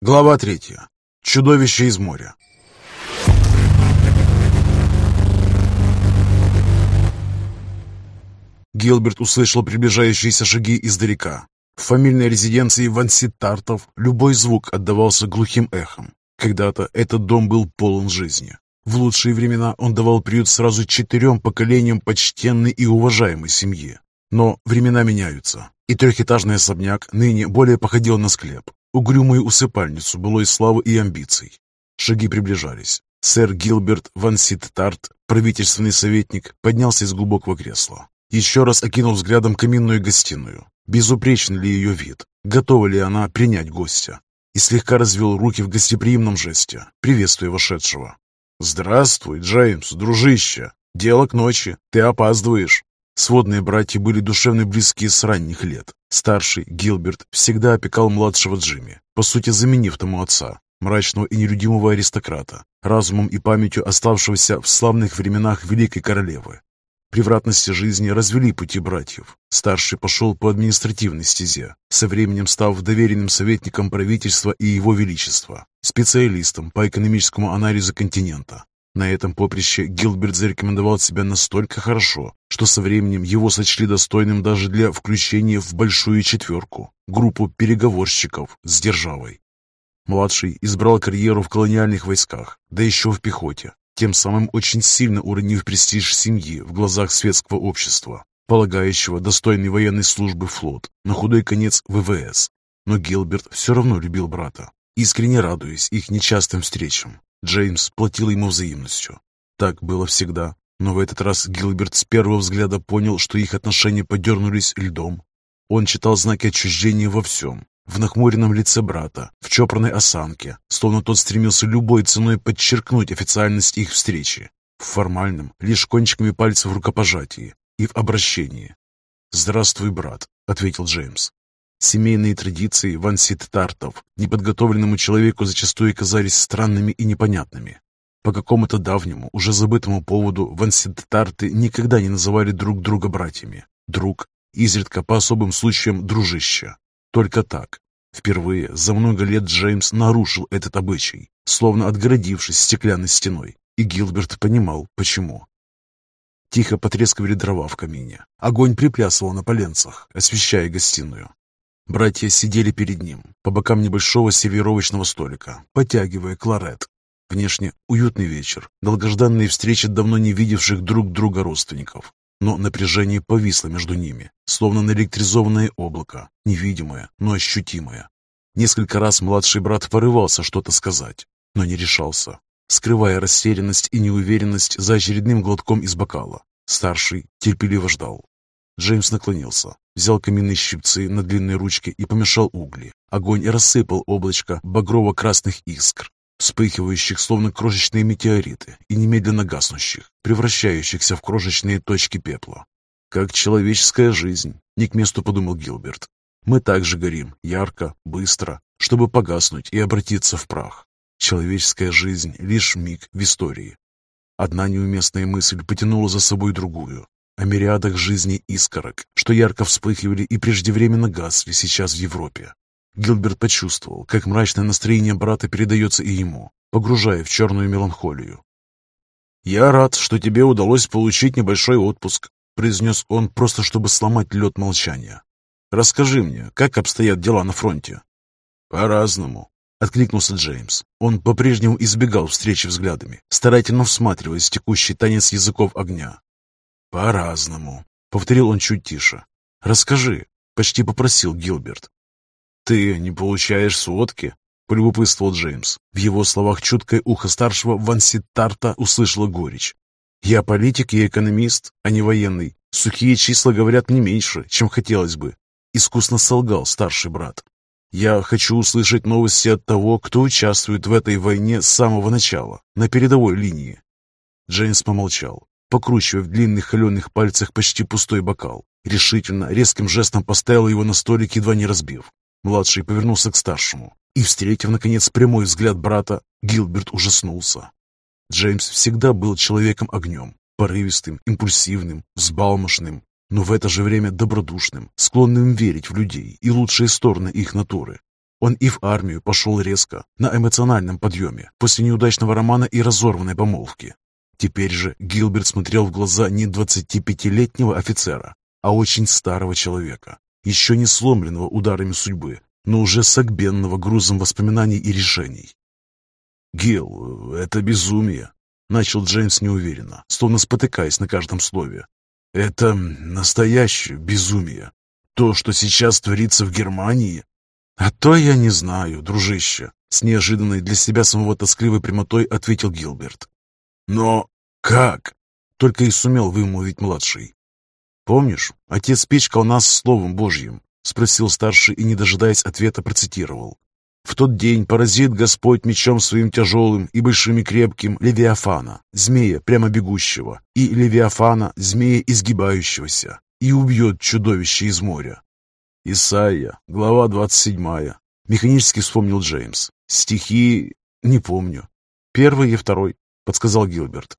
Глава третья. Чудовище из моря. Гилберт услышал приближающиеся шаги издалека. В фамильной резиденции Ванситартов любой звук отдавался глухим эхом. Когда-то этот дом был полон жизни. В лучшие времена он давал приют сразу четырем поколениям почтенной и уважаемой семьи. Но времена меняются, и трехэтажный особняк ныне более походил на склеп, угрюмую усыпальницу былой славы и амбиций. Шаги приближались. Сэр Гилберт Ван Ситтарт, правительственный советник, поднялся из глубокого кресла. Еще раз окинул взглядом каминную гостиную. Безупречен ли ее вид? Готова ли она принять гостя? И слегка развел руки в гостеприимном жесте, приветствуя вошедшего. «Здравствуй, Джеймс, дружище! Дело к ночи, ты опаздываешь!» Сводные братья были душевно близкие с ранних лет. Старший, Гилберт, всегда опекал младшего Джимми, по сути заменив тому отца, мрачного и нелюдимого аристократа, разумом и памятью оставшегося в славных временах Великой Королевы. Превратности жизни развели пути братьев. Старший пошел по административной стезе, со временем став доверенным советником правительства и его величества, специалистом по экономическому анализу континента, на этом поприще Гилберт зарекомендовал себя настолько хорошо, что со временем его сочли достойным даже для включения в большую четверку, группу переговорщиков с державой. Младший избрал карьеру в колониальных войсках, да еще в пехоте, тем самым очень сильно уронив престиж семьи в глазах светского общества, полагающего достойной военной службы флот, на худой конец ВВС. Но Гилберт все равно любил брата, искренне радуясь их нечастым встречам, Джеймс платил ему взаимностью. Так было всегда, но в этот раз Гилберт с первого взгляда понял, что их отношения подернулись льдом. Он читал знаки отчуждения во всем. В нахмуренном лице брата, в чопорной осанке, словно тот стремился любой ценой подчеркнуть официальность их встречи. В формальном, лишь кончиками пальцев рукопожатии и в обращении. «Здравствуй, брат», — ответил Джеймс. Семейные традиции вансит-тартов неподготовленному человеку зачастую казались странными и непонятными. По какому-то давнему, уже забытому поводу вансит-тарты никогда не называли друг друга братьями. Друг, изредка по особым случаям дружище. Только так. Впервые за много лет Джеймс нарушил этот обычай, словно отгородившись стеклянной стеной, и Гилберт понимал, почему. Тихо потрескивали дрова в камине. Огонь приплясывал на поленцах, освещая гостиную. Братья сидели перед ним, по бокам небольшого сервировочного столика, потягивая кларет. Внешне уютный вечер, долгожданные встречи давно не видевших друг друга родственников. Но напряжение повисло между ними, словно наэлектризованное облако, невидимое, но ощутимое. Несколько раз младший брат порывался что-то сказать, но не решался, скрывая растерянность и неуверенность за очередным глотком из бокала. Старший терпеливо ждал. Джеймс наклонился, взял каминные щипцы на длинной ручке и помешал угли. Огонь рассыпал облачко багрово-красных искр, вспыхивающих словно крошечные метеориты и немедленно гаснущих, превращающихся в крошечные точки пепла. «Как человеческая жизнь», — не к месту подумал Гилберт. «Мы также горим, ярко, быстро, чтобы погаснуть и обратиться в прах. Человеческая жизнь — лишь миг в истории». Одна неуместная мысль потянула за собой другую, о мириадах жизней искорок, что ярко вспыхивали и преждевременно гасли сейчас в Европе. Гилберт почувствовал, как мрачное настроение брата передается и ему, погружая в черную меланхолию. «Я рад, что тебе удалось получить небольшой отпуск», произнес он, просто чтобы сломать лед молчания. «Расскажи мне, как обстоят дела на фронте?» «По-разному», — откликнулся Джеймс. Он по-прежнему избегал встречи взглядами, старательно всматриваясь в текущий танец языков огня. «По-разному», — повторил он чуть тише. «Расскажи», — почти попросил Гилберт. «Ты не получаешь сводки?» — полюбопытствовал Джеймс. В его словах чуткое ухо старшего Ванситарта услышало горечь. «Я политик и экономист, а не военный. Сухие числа говорят не меньше, чем хотелось бы», — искусно солгал старший брат. «Я хочу услышать новости от того, кто участвует в этой войне с самого начала, на передовой линии». Джеймс помолчал покручивая в длинных холеных пальцах почти пустой бокал. Решительно, резким жестом поставил его на столик, едва не разбив. Младший повернулся к старшему и, встретив, наконец, прямой взгляд брата, Гилберт ужаснулся. Джеймс всегда был человеком огнем, порывистым, импульсивным, взбалмошным, но в это же время добродушным, склонным верить в людей и лучшие стороны их натуры. Он и в армию пошел резко, на эмоциональном подъеме, после неудачного романа и разорванной помолвки. Теперь же Гилберт смотрел в глаза не 25-летнего офицера, а очень старого человека, еще не сломленного ударами судьбы, но уже согбенного грузом воспоминаний и решений. «Гил, это безумие», — начал Джеймс неуверенно, словно спотыкаясь на каждом слове. «Это настоящее безумие. То, что сейчас творится в Германии...» «А то я не знаю, дружище», — с неожиданной для себя самого тоскливой прямотой ответил Гилберт. «Но как?» — только и сумел вымолвить младший. «Помнишь, отец пичкал нас Словом Божьим?» — спросил старший и, не дожидаясь ответа, процитировал. «В тот день поразит Господь мечом своим тяжелым и большим и крепким Левиафана, змея прямо бегущего, и Левиафана, змея изгибающегося, и убьет чудовище из моря». Исайя, глава 27. Механически вспомнил Джеймс. Стихи... не помню. Первый и второй, подсказал Гилберт.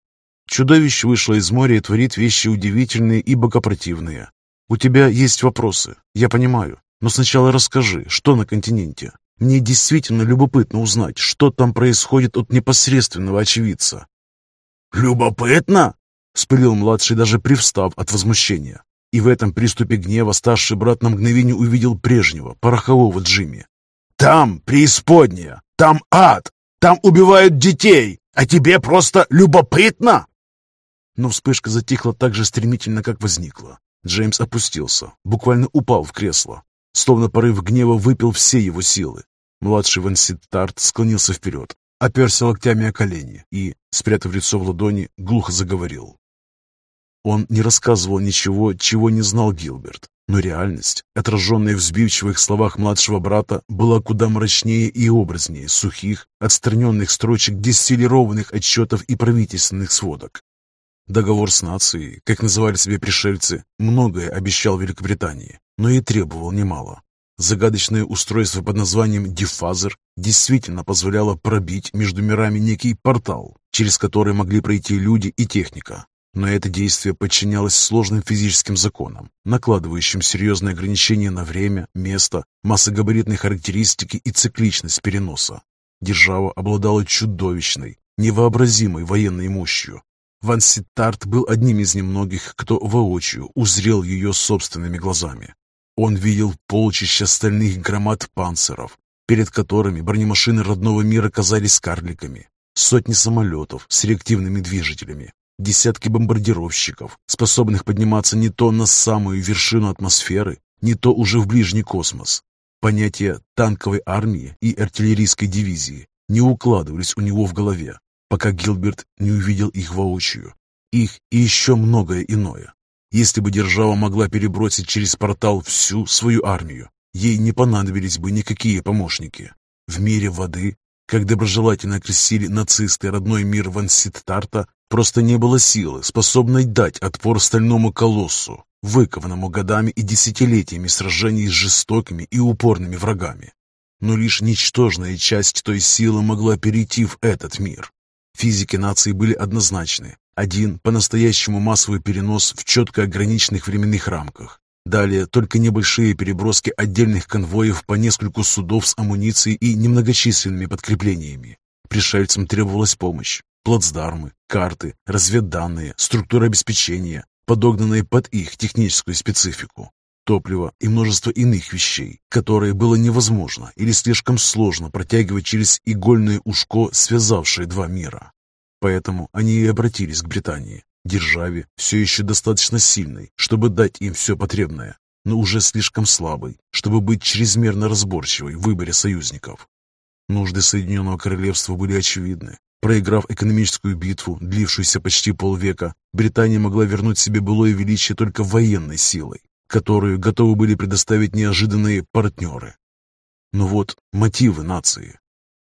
Чудовище вышло из моря и творит вещи удивительные и богопротивные. У тебя есть вопросы, я понимаю, но сначала расскажи, что на континенте. Мне действительно любопытно узнать, что там происходит от непосредственного очевидца. «Любопытно?» — вспылил младший, даже привстав от возмущения. И в этом приступе гнева старший брат на мгновение увидел прежнего, порохового Джимми. «Там преисподняя! Там ад! Там убивают детей! А тебе просто любопытно!» Но вспышка затихла так же стремительно, как возникла. Джеймс опустился, буквально упал в кресло. Словно порыв гнева выпил все его силы. Младший Ван Ситтарт склонился вперед, оперся локтями о колени и, спрятав лицо в ладони, глухо заговорил. Он не рассказывал ничего, чего не знал Гилберт, но реальность, отраженная в сбивчивых словах младшего брата, была куда мрачнее и образнее сухих, отстраненных строчек дистиллированных отчетов и правительственных сводок. Договор с нацией, как называли себе пришельцы, многое обещал Великобритании, но и требовал немало. Загадочное устройство под названием дифазер действительно позволяло пробить между мирами некий портал, через который могли пройти люди и техника. Но это действие подчинялось сложным физическим законам, накладывающим серьезные ограничения на время, место, массогабаритные характеристики и цикличность переноса. Держава обладала чудовищной, невообразимой военной мощью, Ван Ситтарт был одним из немногих, кто воочию узрел ее собственными глазами. Он видел полчища стальных громад панцеров, перед которыми бронемашины родного мира казались карликами, сотни самолетов с реактивными движителями, десятки бомбардировщиков, способных подниматься не то на самую вершину атмосферы, не то уже в ближний космос. Понятия танковой армии и артиллерийской дивизии не укладывались у него в голове пока Гилберт не увидел их воочию. Их и еще многое иное. Если бы держава могла перебросить через портал всю свою армию, ей не понадобились бы никакие помощники. В мире воды, как доброжелательно окрестили нацисты родной мир Ванситтарта, просто не было силы, способной дать отпор стальному колоссу, выкованному годами и десятилетиями сражений с жестокими и упорными врагами. Но лишь ничтожная часть той силы могла перейти в этот мир. Физики нации были однозначны. Один – по-настоящему массовый перенос в четко ограниченных временных рамках. Далее только небольшие переброски отдельных конвоев по нескольку судов с амуницией и немногочисленными подкреплениями. Пришельцам требовалась помощь. Плацдармы, карты, разведданные, структура обеспечения, подогнанные под их техническую специфику топливо и множество иных вещей, которые было невозможно или слишком сложно протягивать через игольное ушко, связавшее два мира. Поэтому они и обратились к Британии, державе, все еще достаточно сильной, чтобы дать им все потребное, но уже слишком слабой, чтобы быть чрезмерно разборчивой в выборе союзников. Нужды Соединенного Королевства были очевидны. Проиграв экономическую битву, длившуюся почти полвека, Британия могла вернуть себе былое величие только военной силой которую готовы были предоставить неожиданные партнеры. Но вот мотивы нации.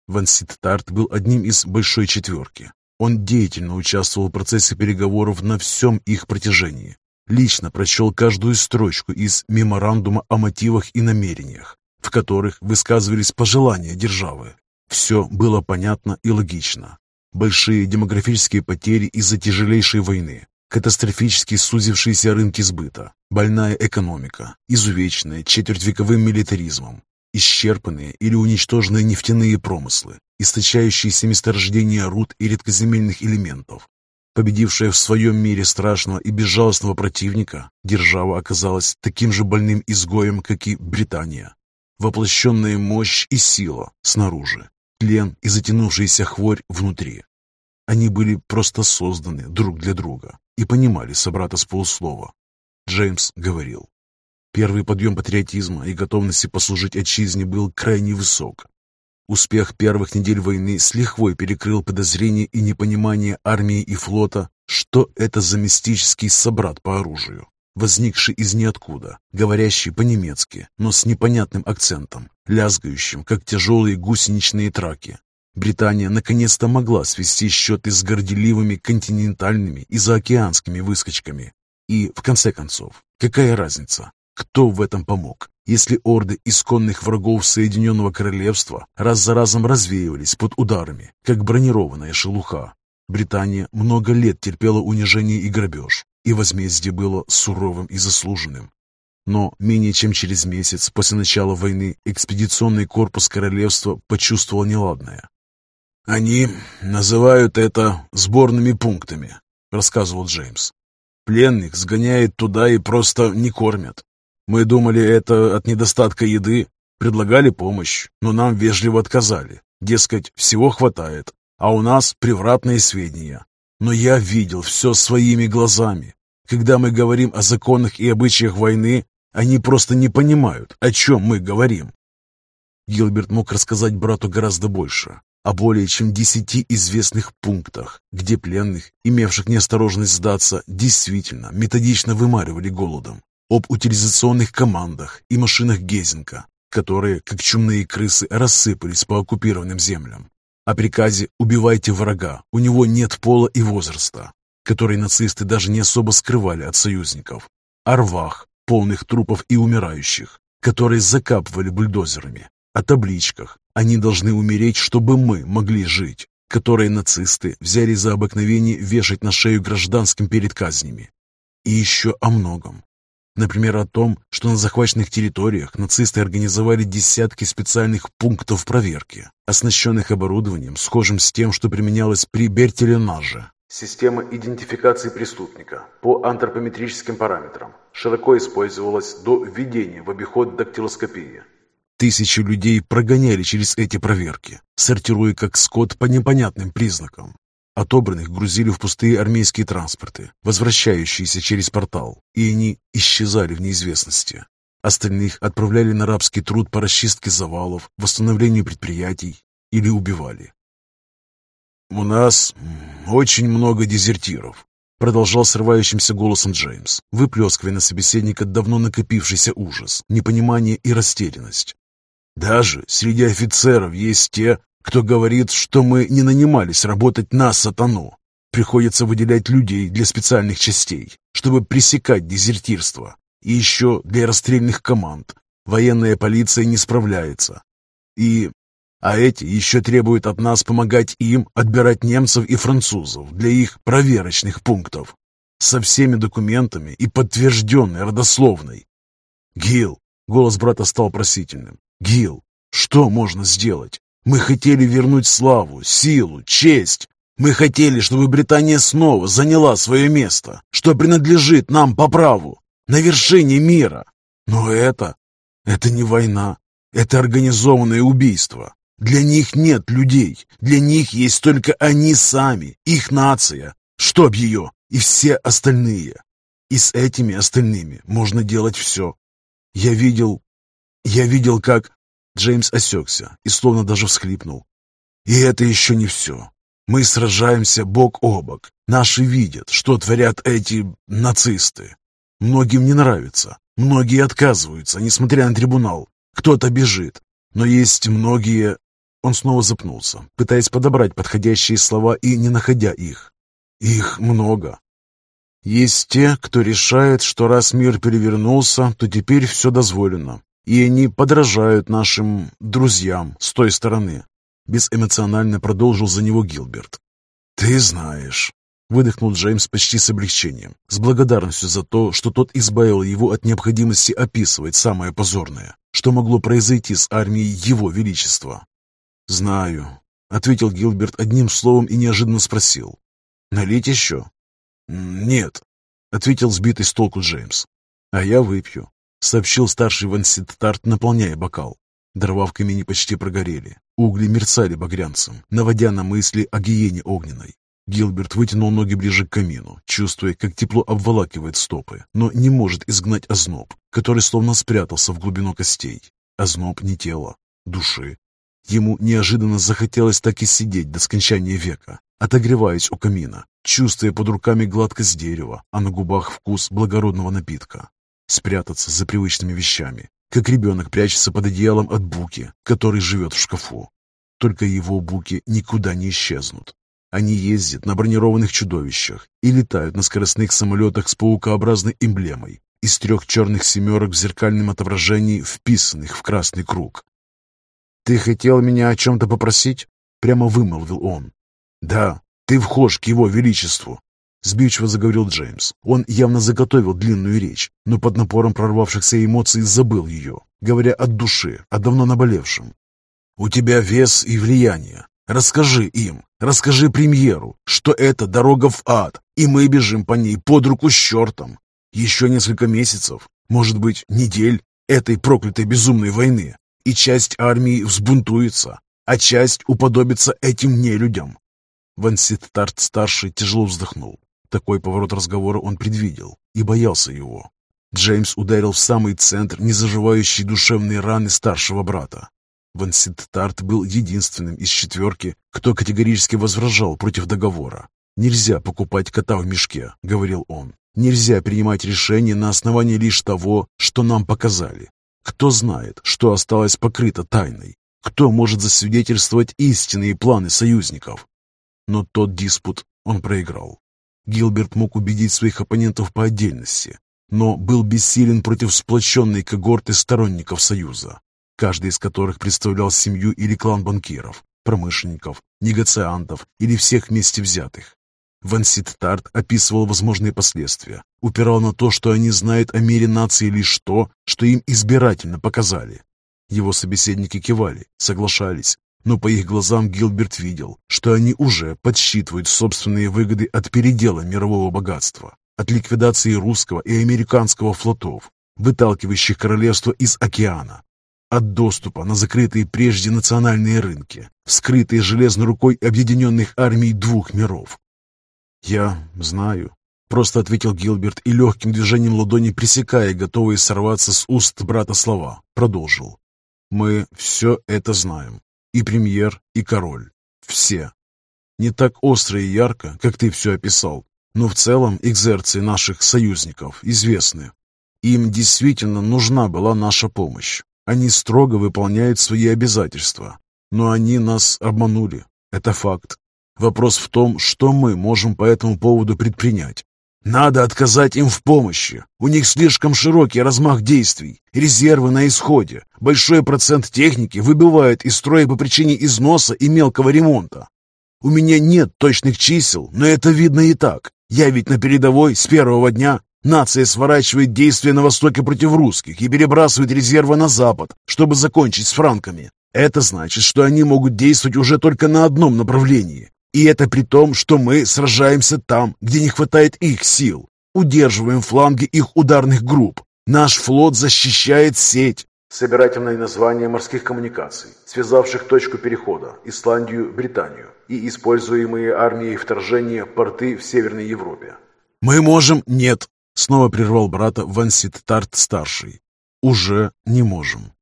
Ван Ситтарт был одним из большой четверки. Он деятельно участвовал в процессе переговоров на всем их протяжении. Лично прочел каждую строчку из меморандума о мотивах и намерениях, в которых высказывались пожелания державы. Все было понятно и логично. Большие демографические потери из-за тяжелейшей войны, катастрофически сузившиеся рынки сбыта, больная экономика, изувеченная четвертьвековым милитаризмом. исчерпанные или уничтоженные нефтяные промыслы, источающиеся месторождения руд и редкоземельных элементов. Победившая в своем мире страшного и безжалостного противника, держава оказалась таким же больным изгоем, как и Британия. Воплощенная мощь и сила снаружи, тлен и затянувшаяся хворь внутри. Они были просто созданы друг для друга и понимали собрата с полуслова. Джеймс говорил. Первый подъем патриотизма и готовности послужить отчизне был крайне высок. Успех первых недель войны с лихвой перекрыл подозрения и непонимание армии и флота, что это за мистический собрат по оружию, возникший из ниоткуда, говорящий по-немецки, но с непонятным акцентом, лязгающим, как тяжелые гусеничные траки. Британия наконец-то могла свести счеты с горделивыми континентальными и заокеанскими выскочками. И, в конце концов, какая разница, кто в этом помог, если орды исконных врагов Соединенного Королевства раз за разом развеивались под ударами, как бронированная шелуха? Британия много лет терпела унижение и грабеж, и возмездие было суровым и заслуженным. Но менее чем через месяц после начала войны экспедиционный корпус королевства почувствовал неладное. «Они называют это сборными пунктами», — рассказывал Джеймс. «Пленных сгоняют туда и просто не кормят. Мы думали, это от недостатка еды, предлагали помощь, но нам вежливо отказали. Дескать, всего хватает, а у нас превратные сведения. Но я видел все своими глазами. Когда мы говорим о законах и обычаях войны, они просто не понимают, о чем мы говорим. Гилберт мог рассказать брату гораздо больше, о более чем десяти известных пунктах, где пленных, имевших неосторожность сдаться, действительно методично вымаривали голодом, об утилизационных командах и машинах Гезенка, которые, как чумные крысы, рассыпались по оккупированным землям, о приказе «убивайте врага, у него нет пола и возраста», который нацисты даже не особо скрывали от союзников, о рвах, полных трупов и умирающих, которые закапывали бульдозерами, о табличках «Они должны умереть, чтобы мы могли жить», которые нацисты взяли за обыкновение вешать на шею гражданским перед казнями. И еще о многом. Например, о том, что на захваченных территориях нацисты организовали десятки специальных пунктов проверки, оснащенных оборудованием, схожим с тем, что применялось при Бертеленаже. Система идентификации преступника по антропометрическим параметрам широко использовалась до введения в обиход дактилоскопии. Тысячи людей прогоняли через эти проверки, сортируя как скот по непонятным признакам. Отобранных грузили в пустые армейские транспорты, возвращающиеся через портал, и они исчезали в неизвестности. Остальных отправляли на рабский труд по расчистке завалов, восстановлению предприятий или убивали. «У нас очень много дезертиров», — продолжал срывающимся голосом Джеймс, выплескивая на собеседника давно накопившийся ужас, непонимание и растерянность. Даже среди офицеров есть те, кто говорит, что мы не нанимались работать на сатану. Приходится выделять людей для специальных частей, чтобы пресекать дезертирство. И еще для расстрельных команд. Военная полиция не справляется. И... А эти еще требуют от нас помогать им отбирать немцев и французов для их проверочных пунктов. Со всеми документами и подтвержденной родословной. Гил, голос брата стал просительным. Гил, что можно сделать? Мы хотели вернуть славу, силу, честь. Мы хотели, чтобы Британия снова заняла свое место, что принадлежит нам по праву, на вершине мира. Но это... это не война. Это организованное убийство. Для них нет людей. Для них есть только они сами, их нация, чтоб ее, и все остальные. И с этими остальными можно делать все. Я видел... Я видел, как Джеймс осекся и словно даже всхлипнул. «И это еще не все. Мы сражаемся бок о бок. Наши видят, что творят эти нацисты. Многим не нравится. Многие отказываются, несмотря на трибунал. Кто-то бежит. Но есть многие...» Он снова запнулся, пытаясь подобрать подходящие слова и не находя их. «Их много. Есть те, кто решает, что раз мир перевернулся, то теперь все дозволено и они подражают нашим друзьям с той стороны. Безэмоционально продолжил за него Гилберт. «Ты знаешь», — выдохнул Джеймс почти с облегчением, с благодарностью за то, что тот избавил его от необходимости описывать самое позорное, что могло произойти с армией Его Величества. «Знаю», — ответил Гилберт одним словом и неожиданно спросил. «Налить еще?» «Нет», — ответил сбитый с толку Джеймс. «А я выпью», — сообщил старший Ван Ситтарт, наполняя бокал. Дрова в камине почти прогорели. Угли мерцали багрянцем, наводя на мысли о гиене огненной. Гилберт вытянул ноги ближе к камину, чувствуя, как тепло обволакивает стопы, но не может изгнать озноб, который словно спрятался в глубину костей. Озноб не тела, души. Ему неожиданно захотелось так и сидеть до скончания века, отогреваясь у камина, чувствуя под руками гладкость дерева, а на губах вкус благородного напитка. Спрятаться за привычными вещами, как ребенок прячется под одеялом от Буки, который живет в шкафу. Только его Буки никуда не исчезнут. Они ездят на бронированных чудовищах и летают на скоростных самолетах с паукообразной эмблемой из трех черных семерок в зеркальном отображении, вписанных в красный круг. «Ты хотел меня о чем-то попросить?» — прямо вымолвил он. «Да, ты вхож к его величеству», — сбивчиво заговорил Джеймс. Он явно заготовил длинную речь, но под напором прорвавшихся эмоций забыл ее, говоря от души, о давно наболевшем. «У тебя вес и влияние. Расскажи им, расскажи премьеру, что это дорога в ад, и мы бежим по ней под руку с чертом. Еще несколько месяцев, может быть, недель этой проклятой безумной войны, и часть армии взбунтуется, а часть уподобится этим нелюдям. Ванситтарт-старший тяжело вздохнул. Такой поворот разговора он предвидел и боялся его. Джеймс ударил в самый центр незаживающей душевной раны старшего брата. Ванситтарт был единственным из четверки, кто категорически возражал против договора. «Нельзя покупать кота в мешке», — говорил он. «Нельзя принимать решения на основании лишь того, что нам показали. Кто знает, что осталось покрыто тайной? Кто может засвидетельствовать истинные планы союзников?» Но тот диспут он проиграл. Гилберт мог убедить своих оппонентов по отдельности, но был бессилен против сплоченной когорты сторонников Союза каждый из которых представлял семью или клан банкиров, промышленников, негациантов или всех вместе взятых. Вансит Тарт описывал возможные последствия, упирал на то, что они знают о мире нации лишь то, что им избирательно показали. Его собеседники кивали, соглашались, но по их глазам Гилберт видел, что они уже подсчитывают собственные выгоды от передела мирового богатства, от ликвидации русского и американского флотов, выталкивающих королевство из океана, от доступа на закрытые прежде национальные рынки, вскрытые железной рукой объединенных армий двух миров. «Я знаю», — просто ответил Гилберт и легким движением ладони, пресекая готовые сорваться с уст брата слова, продолжил. «Мы все это знаем. И премьер, и король. Все. Не так остро и ярко, как ты все описал, но в целом экзерции наших союзников известны. Им действительно нужна была наша помощь. Они строго выполняют свои обязательства. Но они нас обманули. Это факт. Вопрос в том, что мы можем по этому поводу предпринять. Надо отказать им в помощи. У них слишком широкий размах действий, резервы на исходе. Большой процент техники выбивает из строя по причине износа и мелкого ремонта. У меня нет точных чисел, но это видно и так. Я ведь на передовой с первого дня. Нация сворачивает действия на востоке против русских и перебрасывает резервы на запад, чтобы закончить с франками. Это значит, что они могут действовать уже только на одном направлении. И это при том, что мы сражаемся там, где не хватает их сил. Удерживаем фланги их ударных групп. Наш флот защищает сеть. Собирательное название морских коммуникаций, связавших точку перехода Исландию, Британию и используемые армией вторжения порты в Северной Европе. Мы можем... Нет, Снова прервал брата Вансит-Тарт-старший. «Уже не можем.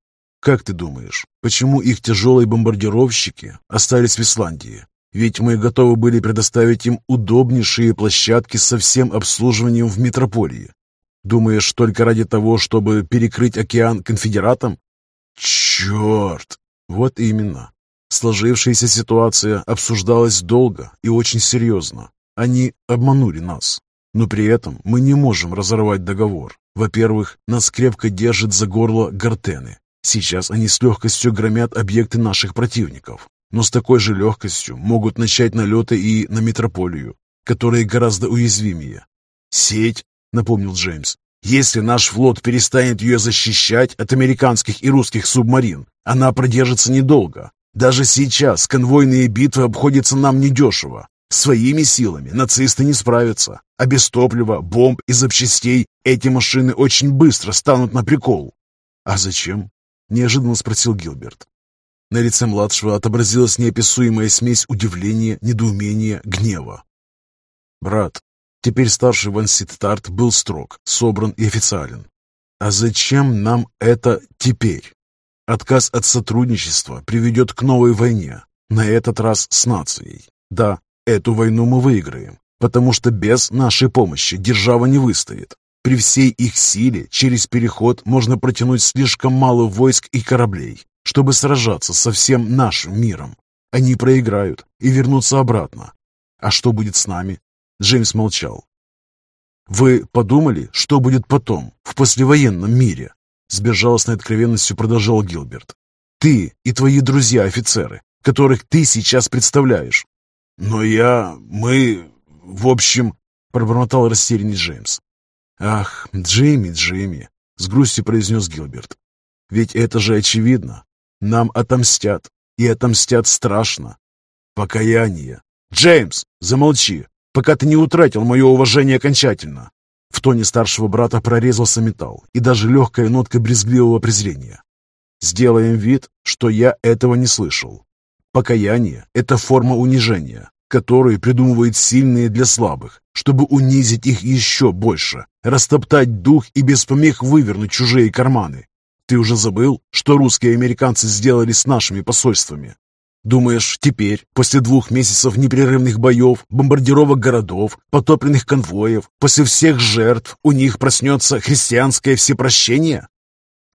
Как ты думаешь, почему их тяжелые бомбардировщики остались в Исландии? Ведь мы готовы были предоставить им удобнейшие площадки со всем обслуживанием в метрополии. Думаешь, только ради того, чтобы перекрыть океан конфедератам? Черт! Вот именно. Сложившаяся ситуация обсуждалась долго и очень серьезно. Они обманули нас. Но при этом мы не можем разорвать договор. Во-первых, нас крепко держит за горло гортены. Сейчас они с легкостью громят объекты наших противников. Но с такой же легкостью могут начать налеты и на метрополию, которые гораздо уязвимее. «Сеть», — напомнил Джеймс. Если наш флот перестанет ее защищать от американских и русских субмарин, она продержится недолго. Даже сейчас конвойные битвы обходятся нам недешево. Своими силами нацисты не справятся, а без топлива, бомб и запчастей эти машины очень быстро станут на прикол. «А зачем?» – неожиданно спросил Гилберт. На лице младшего отобразилась неописуемая смесь удивления, недоумения, гнева. «Брат, теперь старший Ван Ситтарт был строг, собран и официален. А зачем нам это теперь? Отказ от сотрудничества приведет к новой войне, на этот раз с нацией. Да, эту войну мы выиграем, потому что без нашей помощи держава не выстоит. При всей их силе через переход можно протянуть слишком мало войск и кораблей, чтобы сражаться со всем нашим миром. Они проиграют и вернутся обратно. А что будет с нами? Джеймс молчал. «Вы подумали, что будет потом, в послевоенном мире?» С безжалостной откровенностью продолжал Гилберт. «Ты и твои друзья-офицеры, которых ты сейчас представляешь». «Но я... мы... в общем...» пробормотал растерянный Джеймс. «Ах, Джейми, Джейми!» — с грустью произнес Гилберт. «Ведь это же очевидно. Нам отомстят, и отомстят страшно. Покаяние. Джеймс, замолчи, пока ты не утратил мое уважение окончательно. В тоне старшего брата прорезался металл и даже легкая нотка брезгливого презрения. Сделаем вид, что я этого не слышал. Покаяние – это форма унижения, которую придумывают сильные для слабых, чтобы унизить их еще больше, растоптать дух и без помех вывернуть чужие карманы. Ты уже забыл, что русские и американцы сделали с нашими посольствами? Думаешь, теперь, после двух месяцев непрерывных боев, бомбардировок городов, потопленных конвоев, после всех жертв, у них проснется христианское всепрощение?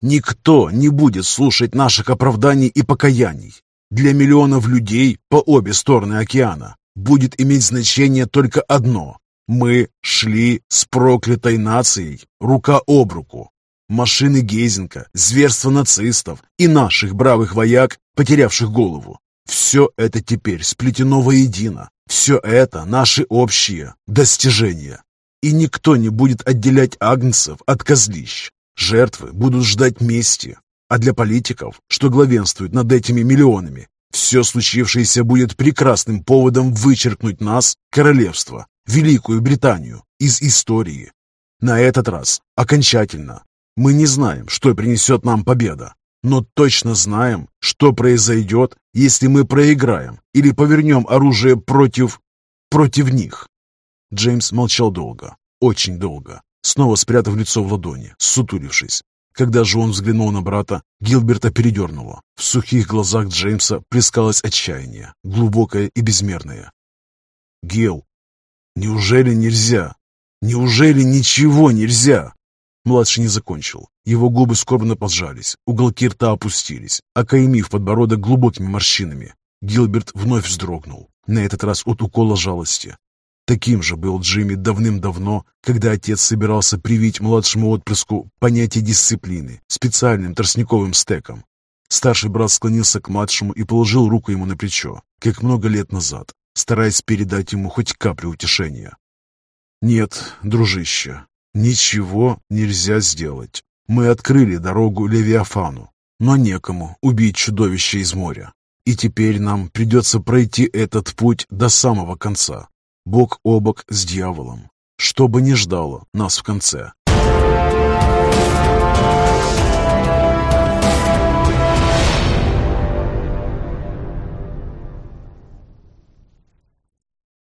Никто не будет слушать наших оправданий и покаяний. Для миллионов людей по обе стороны океана будет иметь значение только одно. Мы шли с проклятой нацией рука об руку, Машины Гейзенка, зверство нацистов и наших бравых вояк, потерявших голову. Все это теперь сплетено воедино. Все это наши общие достижения. И никто не будет отделять агнцев от козлищ. Жертвы будут ждать мести. А для политиков, что главенствуют над этими миллионами, все случившееся будет прекрасным поводом вычеркнуть нас, королевство, Великую Британию, из истории. На этот раз окончательно, мы не знаем, что принесет нам победа, но точно знаем, что произойдет, если мы проиграем или повернем оружие против... против них. Джеймс молчал долго, очень долго, снова спрятав лицо в ладони, сутулившись. Когда же он взглянул на брата, Гилберта передернуло. В сухих глазах Джеймса плескалось отчаяние, глубокое и безмерное. «Гил, неужели нельзя? Неужели ничего нельзя?» Младший не закончил. Его губы скорбно поджались, уголки рта опустились, окаймив подбородок глубокими морщинами. Гилберт вновь вздрогнул, на этот раз от укола жалости. Таким же был Джимми давным-давно, когда отец собирался привить младшему отпрыску понятие дисциплины специальным тростниковым стеком. Старший брат склонился к младшему и положил руку ему на плечо, как много лет назад, стараясь передать ему хоть каплю утешения. «Нет, дружище, Ничего нельзя сделать. Мы открыли дорогу Левиафану, но некому убить чудовище из моря. И теперь нам придется пройти этот путь до самого конца, бок о бок с дьяволом. Что бы ни ждало нас в конце,